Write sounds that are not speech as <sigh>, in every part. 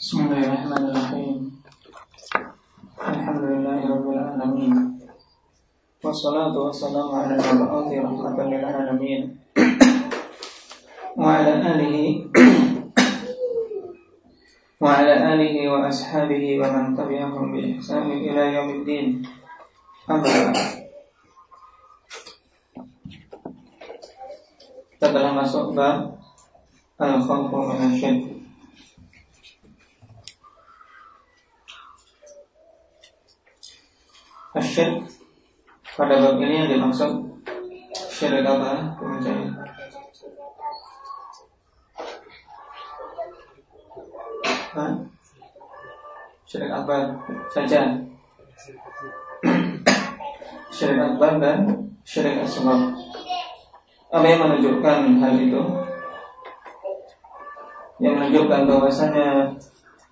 بسم الله الرحمن الرحيم الحمد لله رب العالمين والصلاة والسلام على المبعوث رحمة للعالمين وعلى آله وعلى آله وأصحابه ومن تبعهم بإحسان إلى يوم الدين أما بعد Kita telah masuk bab Al-Khawfu Minasyid Asyid Pada bab ini yang dimaksud Syirik apa? Kemudian Syirik apa saja Syirik akbar dan syirik asbab apa yang menunjukkan hal itu? Yang menunjukkan bahwasanya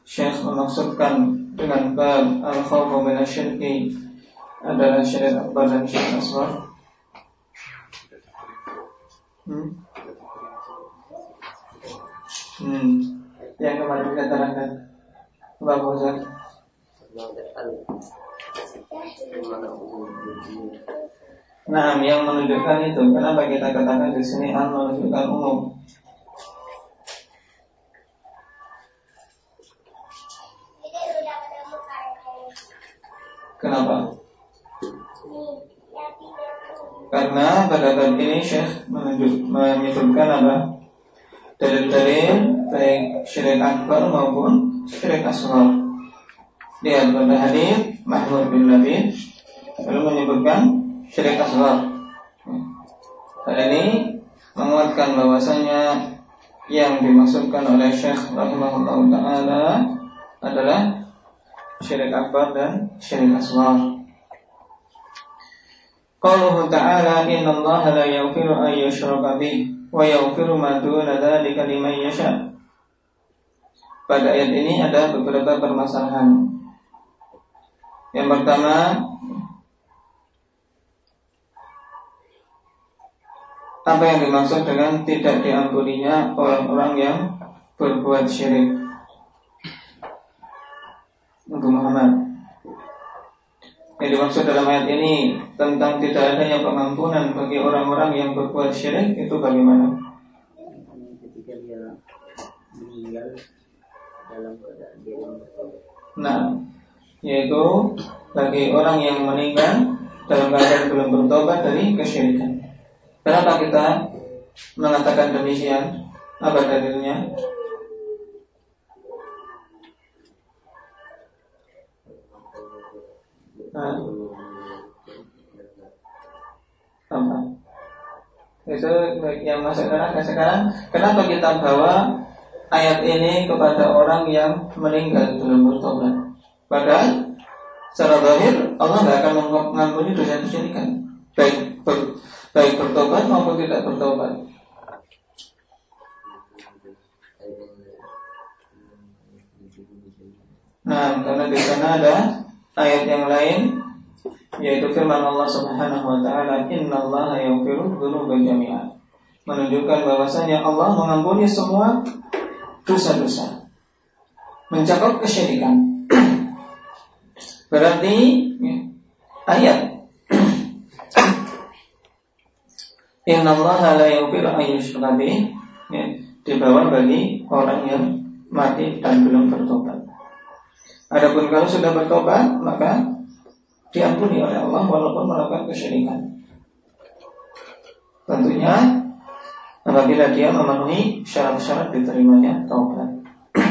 Syekh memaksudkan dengan bab al-khawfu min syirki adalah syirik akbar dan syirik asghar. Hmm? Hmm. Yang kemarin kita terangkan Bapak Bozak Nah, yang menunjukkan itu, kenapa kita katakan di sini al menunjukkan umum? Kenapa? Karena pada bab ini Syekh menunjuk, menyebutkan apa? Dalil-dalil baik syirik akbar maupun syirik asghar. Lihat pada hadis Mahmud bin Labid lalu menyebutkan syirik asghar. Hal ini menguatkan bahwasanya yang dimaksudkan oleh Syekh rahimahullah taala adalah syirik akbar dan syirik asghar. Qauluhu ta'ala inna Allah la yaghfiru an yushraka bih wa yaghfiru ma duna dzalika liman. Pada ayat ini ada beberapa permasalahan. Yang pertama, apa yang dimaksud dengan tidak diampuninya orang-orang yang berbuat syirik untuk Muhammad yang dimaksud dalam ayat ini tentang tidak adanya pengampunan bagi orang-orang yang berbuat syirik itu bagaimana? Ketika dia meninggal dalam keadaan dia Nah, yaitu bagi orang yang meninggal dalam keadaan belum bertobat dari kesyirikan. Kenapa kita mengatakan demikian? Apa dalilnya? Nah, apa? Itu yang masuk neraka sekarang. Kenapa kita bawa ayat ini kepada orang yang meninggal belum bertobat? Padahal secara zahir Allah nggak akan mengampuni dosa kesyirikan, baik ber, baik bertobat maupun tidak bertobat. Nah, karena di sana ada ayat yang lain yaitu firman Allah Subhanahu wa taala, "Innallaha yaghfiru dzunuba jami'an." Menunjukkan bahwasanya Allah mengampuni semua dosa-dosa. Mencakup kesyirikan. Berarti ya, ayat Inna Allah la yaghfiru an yushraka bih ya, dibawa bagi orang yang mati dan belum bertobat. Adapun kalau sudah bertobat maka diampuni oleh Allah walaupun melakukan kesyirikan. Tentunya apabila dia memenuhi syarat-syarat diterimanya taubat. <clears throat>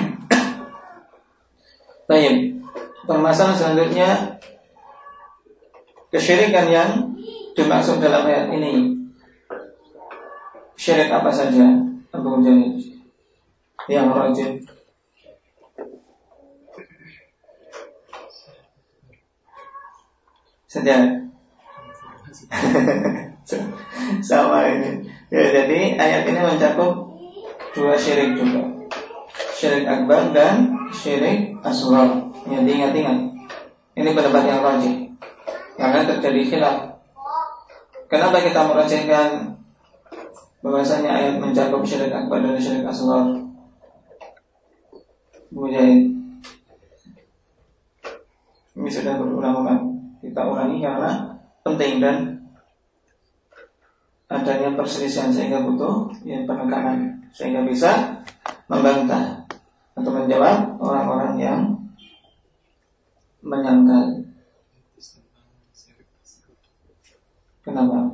Baik, permasalahan selanjutnya kesyirikan yang dimaksud dalam ayat ini syirik apa saja Abu Jalil yang rajin saja <laughs> sama ini. Ya jadi ayat ini mencakup dua syirik juga. Syirik akbar dan syirik asghar. Yang diingat-ingat ini pendapat yang rajin karena terjadi khilaf. Kenapa kita merajihkan bahwasanya ayat mencakup syirik akbar dan syirik asghar? Mujahid. Ini sudah berulang-ulang. Kita ulangi karena penting dan adanya perselisihan sehingga butuh ya, penekanan sehingga bisa membantah atau menjawab orang-orang yang menyangkal. Kenapa?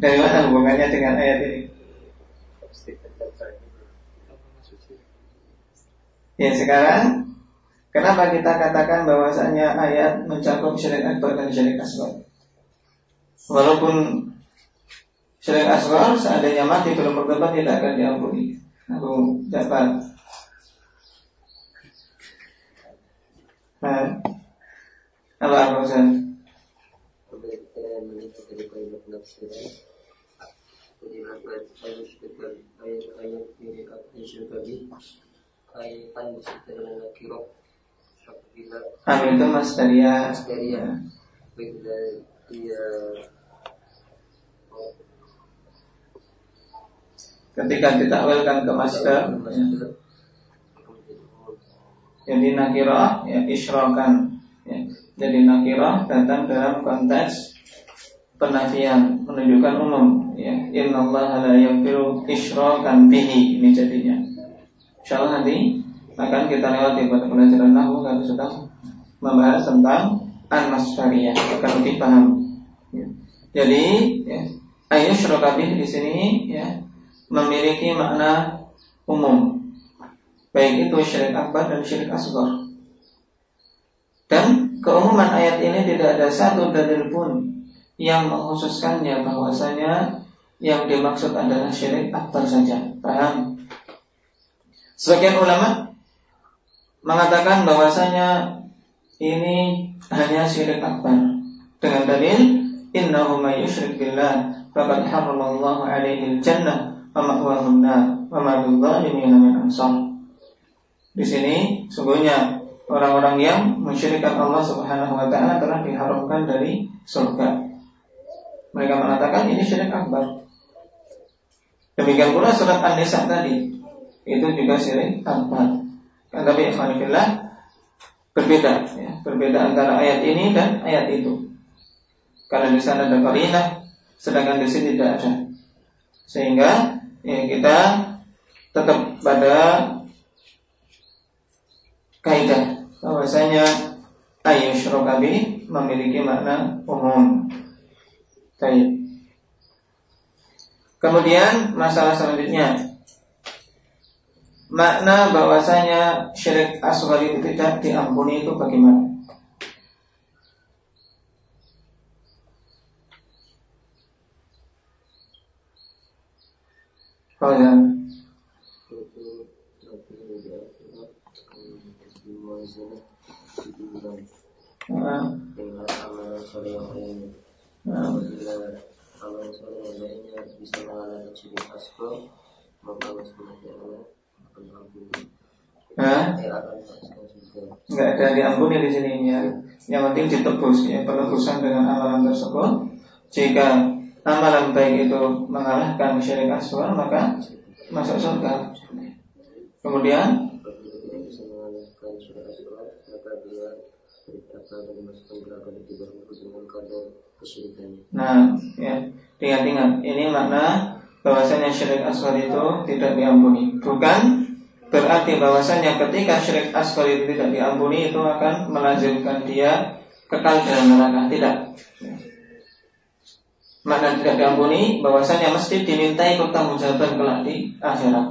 Dari mana hubungannya dengan ayat ini? Ya sekarang Kenapa kita katakan bahwasanya ayat mencakup syirik akbar dan syirik asghar? Walaupun syirik asghar seandainya mati belum bertobat tidak akan diampuni. Aku dapat Nah, apa apa Ustaz? ayat Amin itu Mas Daria. Mas Daria. Dia ketika ditakwilkan ke master ya. jadi nakirah ya isrokan ya. jadi nakirah datang dalam konteks penafian menunjukkan umum ya innallaha la yaghfiru isyrakan bihi ini jadinya insyaallah nanti akan kita lewati pada pelajaran nahu sudah membahas tentang an-nasfariyah akan lebih paham. Ya. Jadi ya, ayat syurokabih di sini ya memiliki makna umum baik itu syirik akbar dan syirik asghar. Dan keumuman ayat ini tidak ada satu dalil pun yang mengkhususkannya bahwasanya yang dimaksud adalah syirik akbar saja. Paham? Sebagian ulama mengatakan bahwasanya ini hanya syirik akbar dengan dalil innahu may yusyrik billah faqad haramallahu alaihi jannah wa ma'wahu nar wa ma lidh-dhalimin min ansar. Di sini sungguhnya orang-orang yang mensyirikkan Allah Subhanahu wa taala telah diharamkan dari surga. Mereka mengatakan ini syirik akbar. Demikian pula surat An-Nisa tadi itu juga syirik akbar. Tapi ikhwanifillah berbeda ya, berbeda antara ayat ini dan ayat itu. Karena di sana ada qarinah, sedangkan di sini tidak ada. Sehingga ya, kita tetap pada kaidah bahwasanya syurokabi memiliki makna umum. Baik. Kemudian masalah selanjutnya makna bahwasanya syirik asghar itu tidak diampuni itu bagaimana? Oh ya. Nah. Kalau asghar, maka Hah? Enggak ada diampuni di sini ya. Yang penting ditebus ya penebusan dengan amalan tersebut. Jika amalan baik itu mengalahkan syirik aswar maka masuk surga. Kemudian Nah, ya, ingat-ingat ini makna bahwasanya syirik aswar itu tidak diampuni. Bukan Berarti bahwasanya ketika syirik asghar itu tidak diampuni itu akan melazimkan dia kekal dalam neraka. Tidak. Makna tidak diampuni bahwasanya mesti dimintai pertanggungjawaban kelak di akhirat.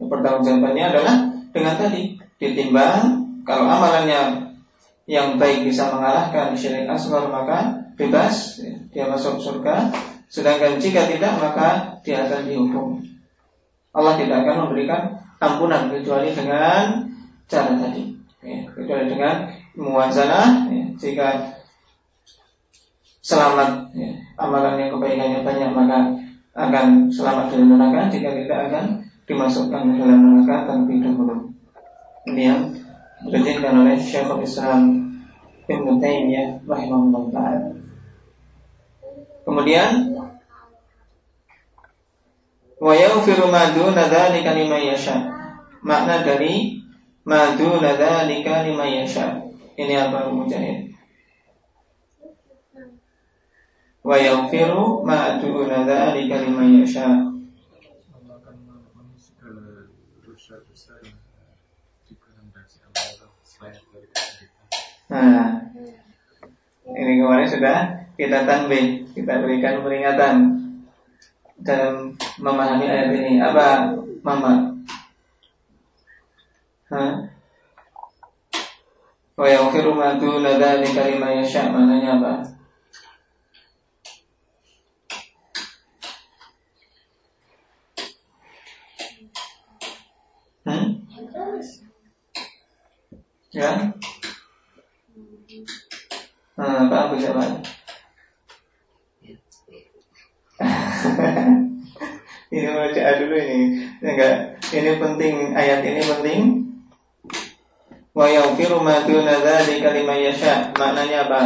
Pertanggungjawabannya adalah dengan tadi ditimbang kalau amalannya yang baik bisa mengalahkan syirik asghar maka bebas dia masuk surga sedangkan jika tidak maka dia akan dihukum Allah tidak akan memberikan ampunan kecuali dengan cara tadi. Ya, kecuali dengan muwazanah ya, jika selamat ya, amalan yang kebaikannya banyak maka akan selamat dari neraka jika tidak akan dimasukkan ke dalam neraka terlebih dahulu. Ini yang dijelaskan oleh Syekhul Islam bin Taimiyah rahimahullah. Kemudian Wa yaghfiru ma duna dzalika liman yasha. Makna dari ma duna dzalika liman yasha. Ini apa Mujahid? Wa yaghfiru ma duna dzalika liman yasha. Nah, ini kemarin sudah kita tanbih, kita berikan peringatan dalam memahami ayat ini. Apa, Mama? Hah? Wa yaghfiru ma duna dzalika liman yasha' maknanya apa? Ya? Nah, apa aku jawab? Ini baca dulu ini. Enggak, ini penting ayat ini penting. Wa yaghfiru ma duna dzalika liman yasha. Maknanya apa?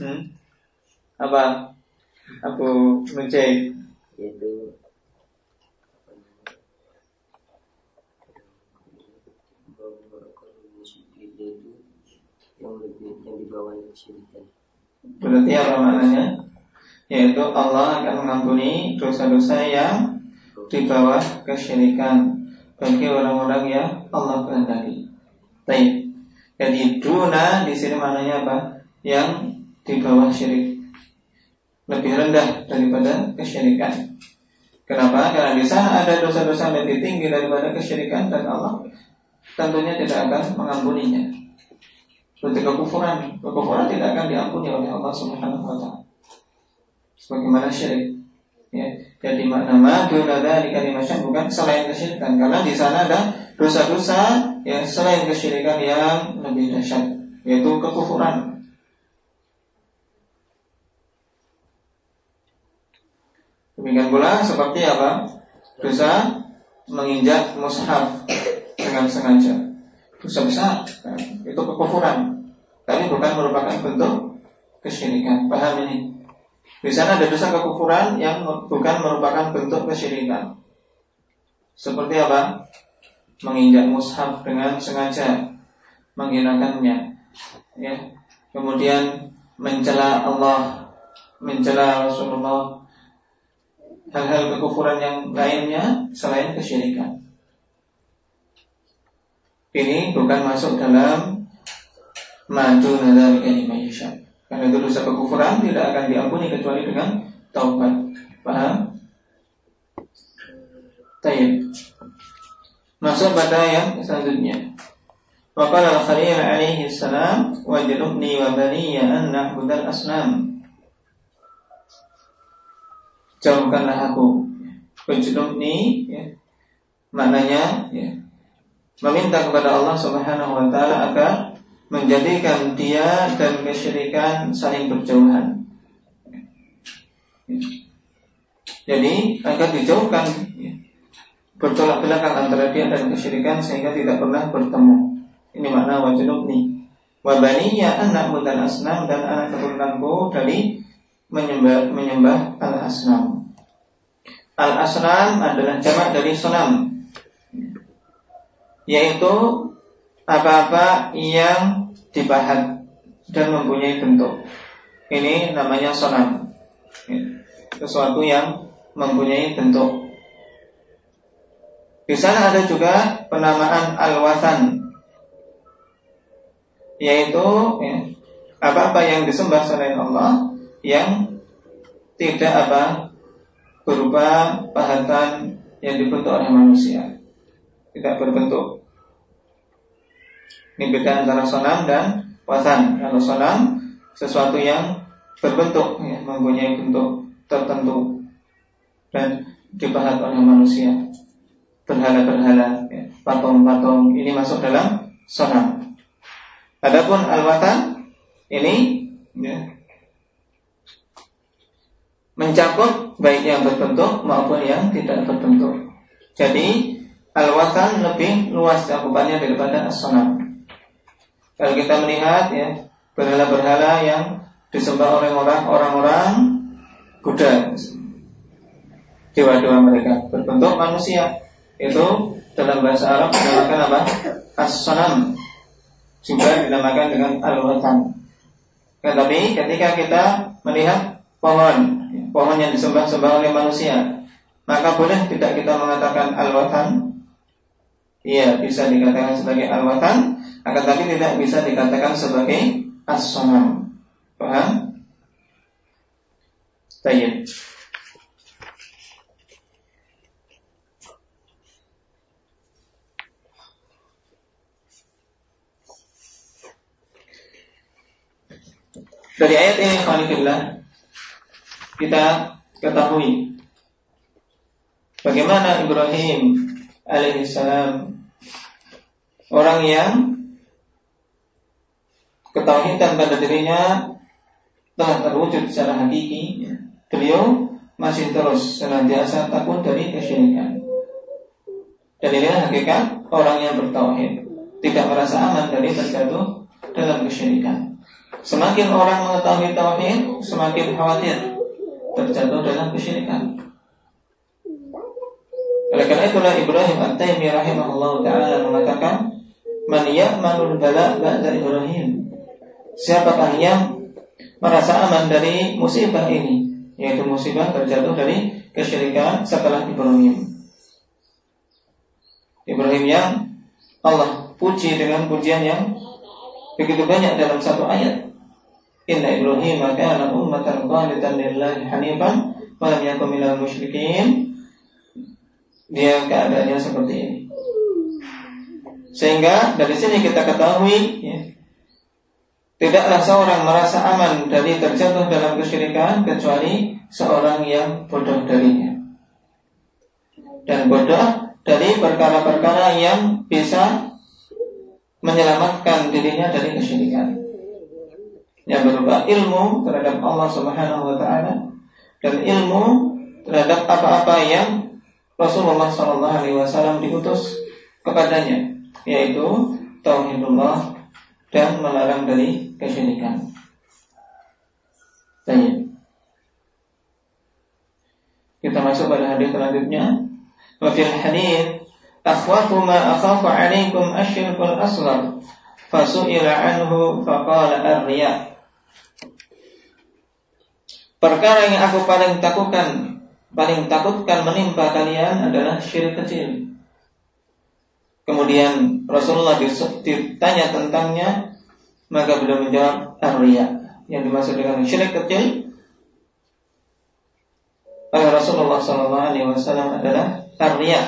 Hmm? Apa? Aku mencari itu yang lebih yang kesyirikan. Berarti apa maknanya? Yaitu Allah akan mengampuni dosa-dosa yang di bawah kesyirikan bagi orang-orang yang Allah kehendaki. Baik. Jadi duna di sini maknanya apa? Yang di bawah syirik. Lebih rendah daripada kesyirikan. Kenapa? Karena di sana ada dosa-dosa lebih tinggi daripada kesyirikan dan Allah tentunya tidak akan mengampuninya. Seperti kekufuran, kekufuran tidak akan diampuni oleh Allah Subhanahu wa taala. Sebagaimana syirik. Ya, jadi makna ma di kalimat bukan selain kesyirikan karena di sana ada dosa-dosa yang selain kesyirikan yang lebih dahsyat yaitu kekufuran. Demikian pula seperti apa? Dosa menginjak mushaf dengan sengaja dosa besar itu kekufuran tapi bukan merupakan bentuk kesyirikan. Paham ini? Di sana ada dosa kekufuran yang bukan merupakan bentuk kesyirikan. Seperti apa? Menginjak mushaf dengan sengaja menghinakannya ya. Kemudian mencela Allah mencela Rasulullah. Hal-hal kekufuran yang lainnya selain kesyirikan. Ini bukan masuk dalam maju nazar kalimah Karena itu dosa kekufuran tidak akan diampuni kecuali dengan taubat. Paham? Tayyib. Masuk pada yang selanjutnya. Waqala al-Khalil alaihi salam wajnubni wa baniya an na'budal asnam. Jauhkanlah aku. Wajnubni ya. Maknanya ya, meminta kepada Allah Subhanahu wa taala agar menjadikan dia dan kesyirikan saling berjauhan. Jadi agar dijauhkan bertolak belakang antara dia dan kesyirikan sehingga tidak pernah bertemu. Ini makna wajnubni. Wabaniya anak mudan asnam dan anak keturunanku dari menyembah menyembah al asnam. Al asnam adalah jamak dari sonam yaitu apa-apa yang dibahat dan mempunyai bentuk. Ini namanya sonam. Sesuatu yang mempunyai bentuk. Di sana ada juga penamaan al-watan yaitu ya, apa-apa yang disembah selain Allah yang tidak apa berupa pahatan yang dibentuk oleh manusia tidak berbentuk ini beda antara sonam dan wasan. Kalau sonam sesuatu yang berbentuk, ya, mempunyai bentuk tertentu dan dipahat oleh manusia. Berhala-berhala, ya, patung-patung ini masuk dalam sonam. Adapun al-watan ini ya, mencakup baik yang berbentuk maupun yang tidak berbentuk. Jadi al-watan lebih luas cakupannya daripada as-sonam. Kalau kita melihat ya berhala-berhala yang disembah oleh orang orang-orang Buddha, dewa-dewa mereka berbentuk manusia itu dalam bahasa Arab dinamakan apa? As-sanam juga dinamakan dengan al-watan. Tetapi ketika kita melihat pohon, pohon yang disembah-sembah oleh manusia, maka boleh tidak kita mengatakan al-watan? Iya, bisa dikatakan sebagai al-watan, akan tapi tidak bisa dikatakan sebagai as-sanam. Paham? Baik. Dari ayat ini Khalifillah kita ketahui bagaimana Ibrahim alaihissalam orang yang ketauhidan pada dirinya telah terwujud secara hakiki. Beliau masih terus senantiasa takut dari kesyirikan. Dan inilah hakikat orang yang bertauhid, tidak merasa aman dari terjatuh dalam kesyirikan. Semakin orang mengetahui tauhid, semakin khawatir terjatuh dalam kesyirikan. Oleh karena itulah Ibrahim At-Taimi rahimahullah taala mengatakan, "Man ya'manul bala ba'da Ibrahim?" Siapakah yang merasa aman dari musibah ini, yaitu musibah terjatuh dari kesyirikan setelah Ibrahim. Ibrahim yang Allah puji dengan pujian yang begitu banyak dalam satu ayat. Inna Ibrahim kana ummatan qanitan lillahi hanifan wa lam yakun minal musyrikin. Dia keadaannya seperti ini. Sehingga dari sini kita ketahui ya, tidaklah seorang merasa aman dari terjatuh dalam kesyirikan kecuali seorang yang bodoh darinya. Dan bodoh dari perkara-perkara yang bisa menyelamatkan dirinya dari kesyirikan yang berupa ilmu terhadap Allah Subhanahu wa taala dan ilmu terhadap apa-apa yang Rasulullah Shallallahu alaihi wasallam diutus kepadanya yaitu tauhidullah dan melarang dari kesyirikan. Tanya. Kita masuk pada hadis selanjutnya. Wa fil hadis akhwafu ma akhafu alaikum asyirkul asghar fasu'ila anhu faqala ar-riya' Perkara yang aku paling takutkan, paling takutkan menimpa kalian adalah syirik kecil. Kemudian Rasulullah ditanya tentangnya, maka beliau menjawab arya. Yang dimaksud dengan syirik kecil oleh Rasulullah SAW adalah arya.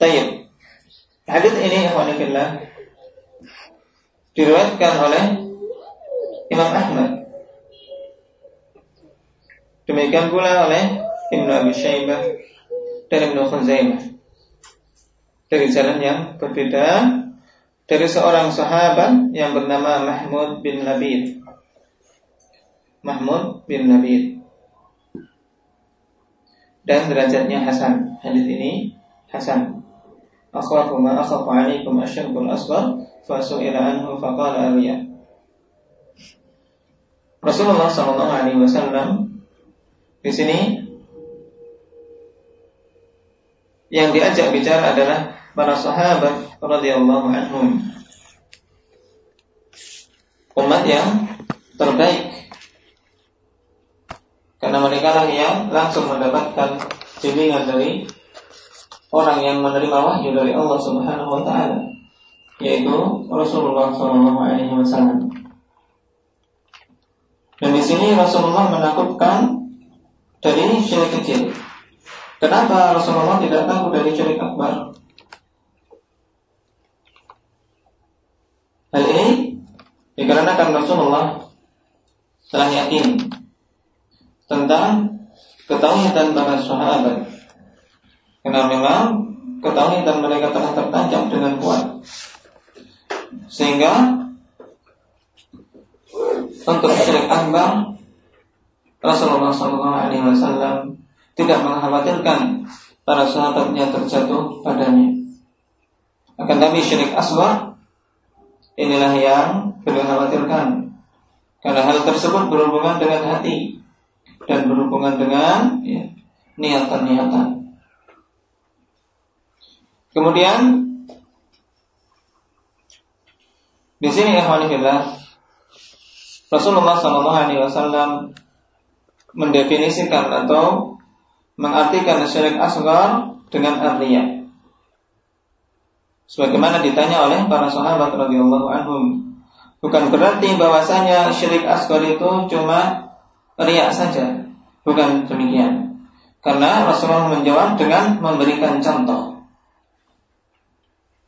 Tayyib. Hadis ini ikhwanillah diriwayatkan oleh Imam Ahmad Demikian pula oleh Ibnu Abi Syaibah dan Ibnu Khuzaimah. Dari jalan yang berbeda dari seorang sahabat yang bernama Mahmud bin Labid. Mahmud bin Labid. Dan derajatnya Hasan. Hadis ini Hasan. Akhwafu ma akhafu alaikum asyirkul asghar fasu'ila anhu faqala ariya. Rasulullah sallallahu alaihi wasallam di sini yang diajak bicara adalah para sahabat radhiyallahu anhum. Umat yang terbaik karena mereka lah yang langsung mendapatkan bimbingan dari orang yang menerima wahyu dari Allah Subhanahu wa taala yaitu Rasulullah sallallahu alaihi wasallam. Dan di sini Rasulullah menakutkan dari syirik kecil. Kenapa Rasulullah tidak tahu dari syirik akbar? Hal ini dikarenakan Rasulullah telah yakin tentang ketahuan para sahabat. Karena memang ketahuan mereka telah tertancap dengan kuat. Sehingga untuk syirik akbar Rasulullah SAW tidak mengkhawatirkan para sahabatnya terjatuh padanya. Akan tapi syirik aswar Inilah yang beliau khawatirkan. Karena hal tersebut berhubungan dengan hati dan berhubungan dengan ya, niatan-niatan. Kemudian di sini ya Rasulullah Shallallahu Alaihi Wasallam mendefinisikan atau mengartikan syirik asgar dengan artinya. Sebagaimana ditanya oleh para sahabat radhiyallahu anhum, bukan berarti bahwasanya syirik asgar itu cuma riak saja, bukan demikian. Karena Rasulullah menjawab dengan memberikan contoh.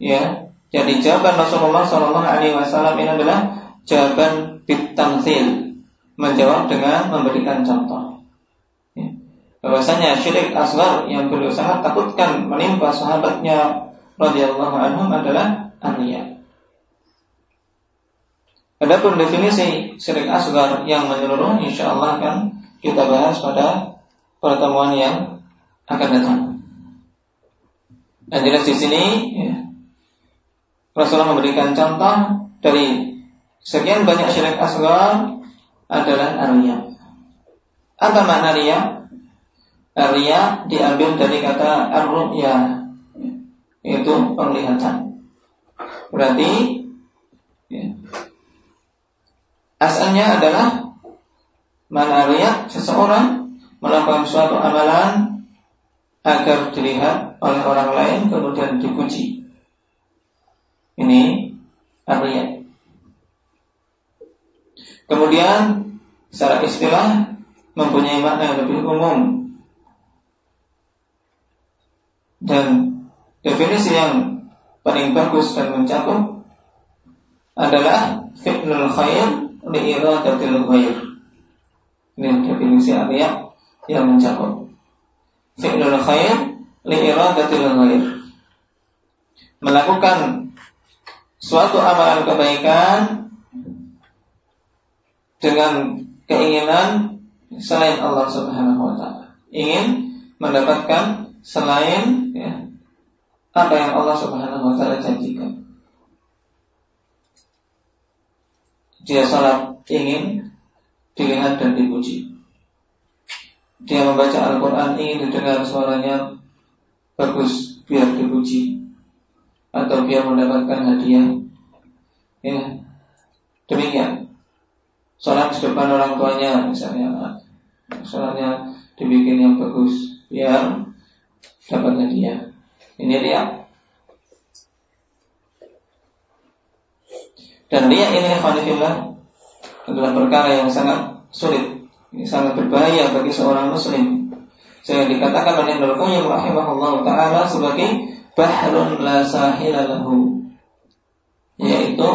Ya, jadi jawaban Rasulullah Shallallahu Alaihi Wasallam ini adalah jawaban bitamsil, menjawab dengan memberikan contoh. Ya. Bahwasanya syirik asgar yang beliau sangat takutkan menimpa sahabatnya radhiyallahu anhum adalah ania. Adapun definisi syirik asgar yang menyeluruh, insya Allah akan kita bahas pada pertemuan yang akan datang. Dan jelas di sini ya, Rasulullah memberikan contoh dari sekian banyak syirik asgar adalah arya. Apa makna riya? Riya diambil dari kata ar-ru'ya yaitu penglihatan. Berarti ya, asalnya adalah mana riya seseorang melakukan suatu amalan agar dilihat oleh orang lain kemudian dipuji ini artinya. Kemudian secara istilah mempunyai makna yang lebih umum dan definisi yang paling bagus dan mencakup adalah fi'lul khair li iradatil khair. Ini definisi artinya yang mencakup. Fi'lul khair li iradatil khair. Melakukan suatu amalan kebaikan dengan keinginan selain Allah Subhanahu wa taala. Ingin mendapatkan selain ya, apa yang Allah Subhanahu wa taala janjikan. Dia salat ingin dilihat dan dipuji. Dia membaca Al-Quran ingin didengar suaranya bagus biar dipuji atau dia mendapatkan hadiah. Ya, demikian. Sholat di depan orang tuanya misalnya, sholatnya dibikin yang bagus, biar dapat hadiah. Ini dia. Dan dia ini khalifillah adalah perkara yang sangat sulit, ini sangat berbahaya bagi seorang muslim. Saya dikatakan oleh Ibnu Qayyim rahimahullah taala sebagai bahrun la sahilalahu yaitu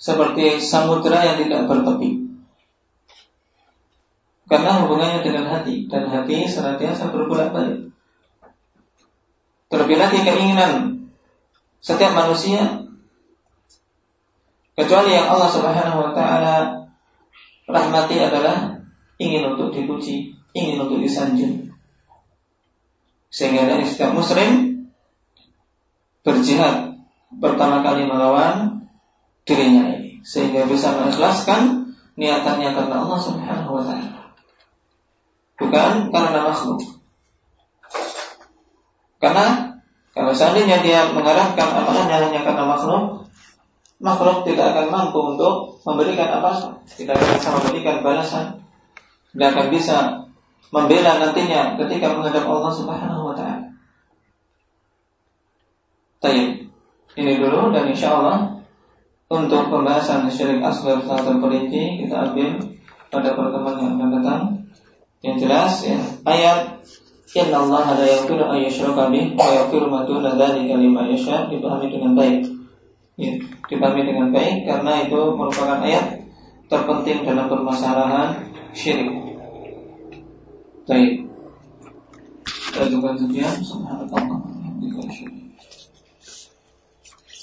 seperti samudra yang tidak bertepi. Karena hubungannya dengan hati. Dan hati senantiasa berbolak-balik. Terlebih lagi keinginan setiap manusia kecuali yang Allah Subhanahu wa taala rahmati adalah ingin untuk dipuji, ingin untuk disanjung. Sehingga dari setiap muslim berjihad pertama kali melawan dirinya ini sehingga bisa mengikhlaskan niatannya karena Allah Subhanahu wa taala. Bukan karena makhluk. Karena kalau seandainya dia mengarahkan amalannya hanya karena makhluk, makhluk tidak akan mampu untuk memberikan apa, tidak akan bisa memberikan balasan, tidak akan bisa membela nantinya ketika menghadap Allah Subhanahu wa taala. Ini dulu dan insya Allah untuk pembahasan syirik asgar secara terperinci kita ambil pada pertemuan yang akan datang. Yang jelas ya, ayat Inna Allah la yaghfiru an yushraka bih wa yaghfiru ma duna dzalika liman yasha dipahami dengan baik. Ya, dipahami dengan baik karena itu merupakan ayat terpenting dalam permasalahan syirik. Baik. Kita juga sekian. Subhanallah.